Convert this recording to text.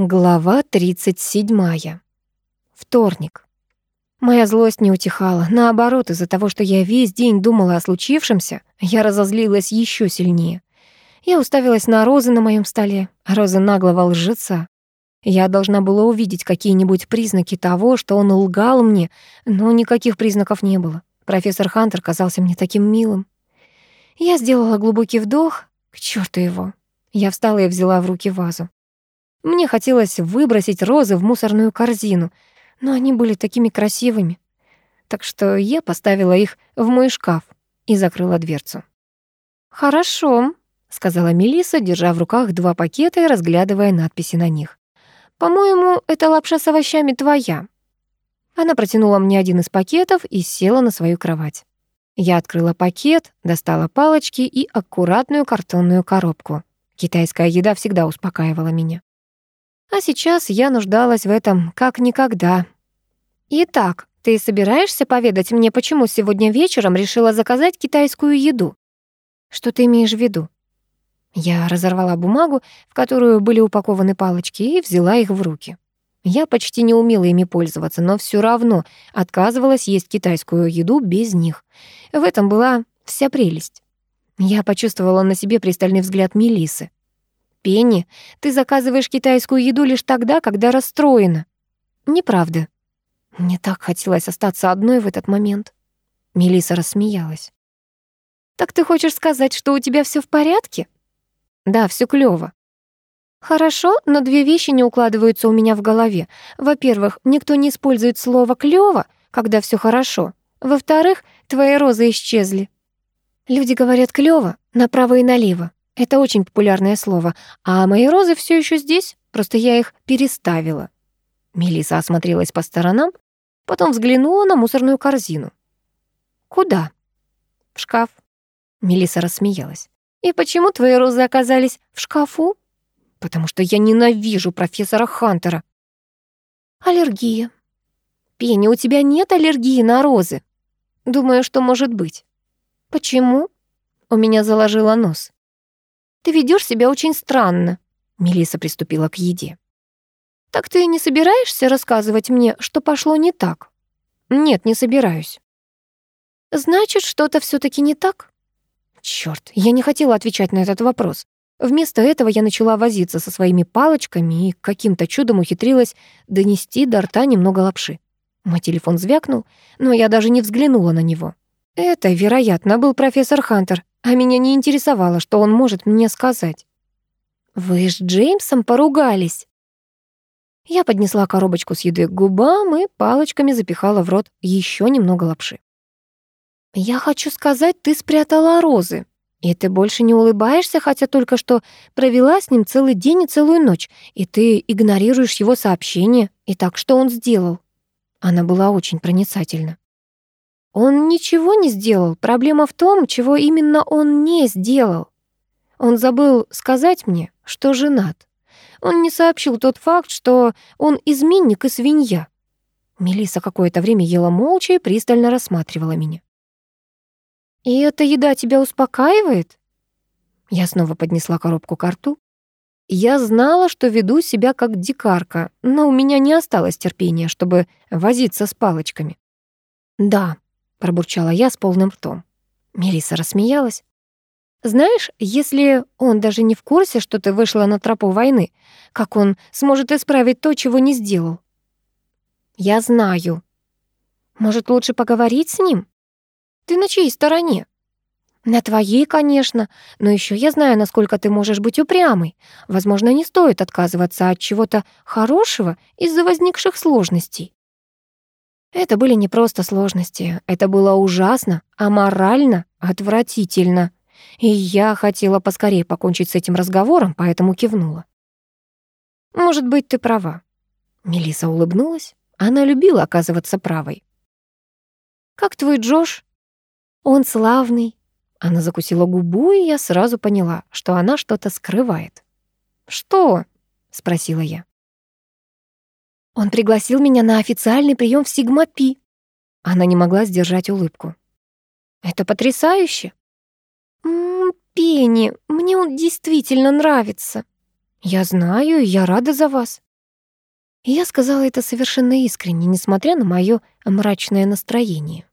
Глава 37. Вторник. Моя злость не утихала. Наоборот, из-за того, что я весь день думала о случившемся, я разозлилась еще сильнее. Я уставилась на розы на моем столе, розы наглого лжеца. Я должна была увидеть какие-нибудь признаки того, что он лгал мне, но никаких признаков не было. Профессор Хантер казался мне таким милым. Я сделала глубокий вдох. К черту его. Я встала и взяла в руки вазу. Мне хотелось выбросить розы в мусорную корзину, но они были такими красивыми. Так что я поставила их в мой шкаф и закрыла дверцу. «Хорошо», — сказала Мелиса, держа в руках два пакета и разглядывая надписи на них. «По-моему, эта лапша с овощами твоя». Она протянула мне один из пакетов и села на свою кровать. Я открыла пакет, достала палочки и аккуратную картонную коробку. Китайская еда всегда успокаивала меня. А сейчас я нуждалась в этом как никогда. «Итак, ты собираешься поведать мне, почему сегодня вечером решила заказать китайскую еду?» «Что ты имеешь в виду?» Я разорвала бумагу, в которую были упакованы палочки, и взяла их в руки. Я почти не умела ими пользоваться, но все равно отказывалась есть китайскую еду без них. В этом была вся прелесть. Я почувствовала на себе пристальный взгляд Мелисы. Пенни, ты заказываешь китайскую еду лишь тогда, когда расстроена. Неправда. Мне так хотелось остаться одной в этот момент. Мелиса рассмеялась. Так ты хочешь сказать, что у тебя все в порядке? Да, все клёво. Хорошо, но две вещи не укладываются у меня в голове. Во-первых, никто не использует слово клёво, когда все хорошо. Во-вторых, твои розы исчезли. Люди говорят клёво направо и налево. Это очень популярное слово. А мои розы все еще здесь, просто я их переставила. Мелиса осмотрелась по сторонам, потом взглянула на мусорную корзину. Куда? В шкаф. Мелиса рассмеялась. И почему твои розы оказались в шкафу? Потому что я ненавижу профессора Хантера. Аллергия. Пенни, у тебя нет аллергии на розы? Думаю, что может быть. Почему? У меня заложило нос. Ты ведешь себя очень странно. Мелиса приступила к еде. Так ты не собираешься рассказывать мне, что пошло не так? Нет, не собираюсь. Значит, что-то все таки не так? Черт, я не хотела отвечать на этот вопрос. Вместо этого я начала возиться со своими палочками и каким-то чудом ухитрилась донести до рта немного лапши. Мой телефон звякнул, но я даже не взглянула на него. Это, вероятно, был профессор Хантер, а меня не интересовало, что он может мне сказать. «Вы с Джеймсом поругались?» Я поднесла коробочку с едой к губам и палочками запихала в рот еще немного лапши. «Я хочу сказать, ты спрятала розы. И ты больше не улыбаешься, хотя только что провела с ним целый день и целую ночь, и ты игнорируешь его сообщение. И так что он сделал?» Она была очень проницательна. Он ничего не сделал. Проблема в том, чего именно он не сделал. Он забыл сказать мне, что женат. Он не сообщил тот факт, что он изменник и свинья. Мелиса какое-то время ела молча и пристально рассматривала меня. «И эта еда тебя успокаивает?» Я снова поднесла коробку к рту. Я знала, что веду себя как дикарка, но у меня не осталось терпения, чтобы возиться с палочками. «Да», пробурчала я с полным ртом. Мелиса рассмеялась. Знаешь, если он даже не в курсе, что ты вышла на тропу войны, как он сможет исправить то, чего не сделал? Я знаю. Может, лучше поговорить с ним? Ты на чьей стороне? На твоей, конечно, но еще я знаю, насколько ты можешь быть упрямой. Возможно, не стоит отказываться от чего-то хорошего из-за возникших сложностей. Это были не просто сложности, это было ужасно, аморально, отвратительно. И я хотела поскорее покончить с этим разговором, поэтому кивнула. «Может быть, ты права». Мелиса улыбнулась. Она любила оказываться правой. «Как твой Джош?» «Он славный». Она закусила губу, и я сразу поняла, что она что-то скрывает. «Что?» — спросила я. Он пригласил меня на официальный прием в Сигма-Пи. Она не могла сдержать улыбку. Это потрясающе. М -м, Пенни, мне он действительно нравится. Я знаю, я рада за вас. Я сказала это совершенно искренне, несмотря на моё мрачное настроение.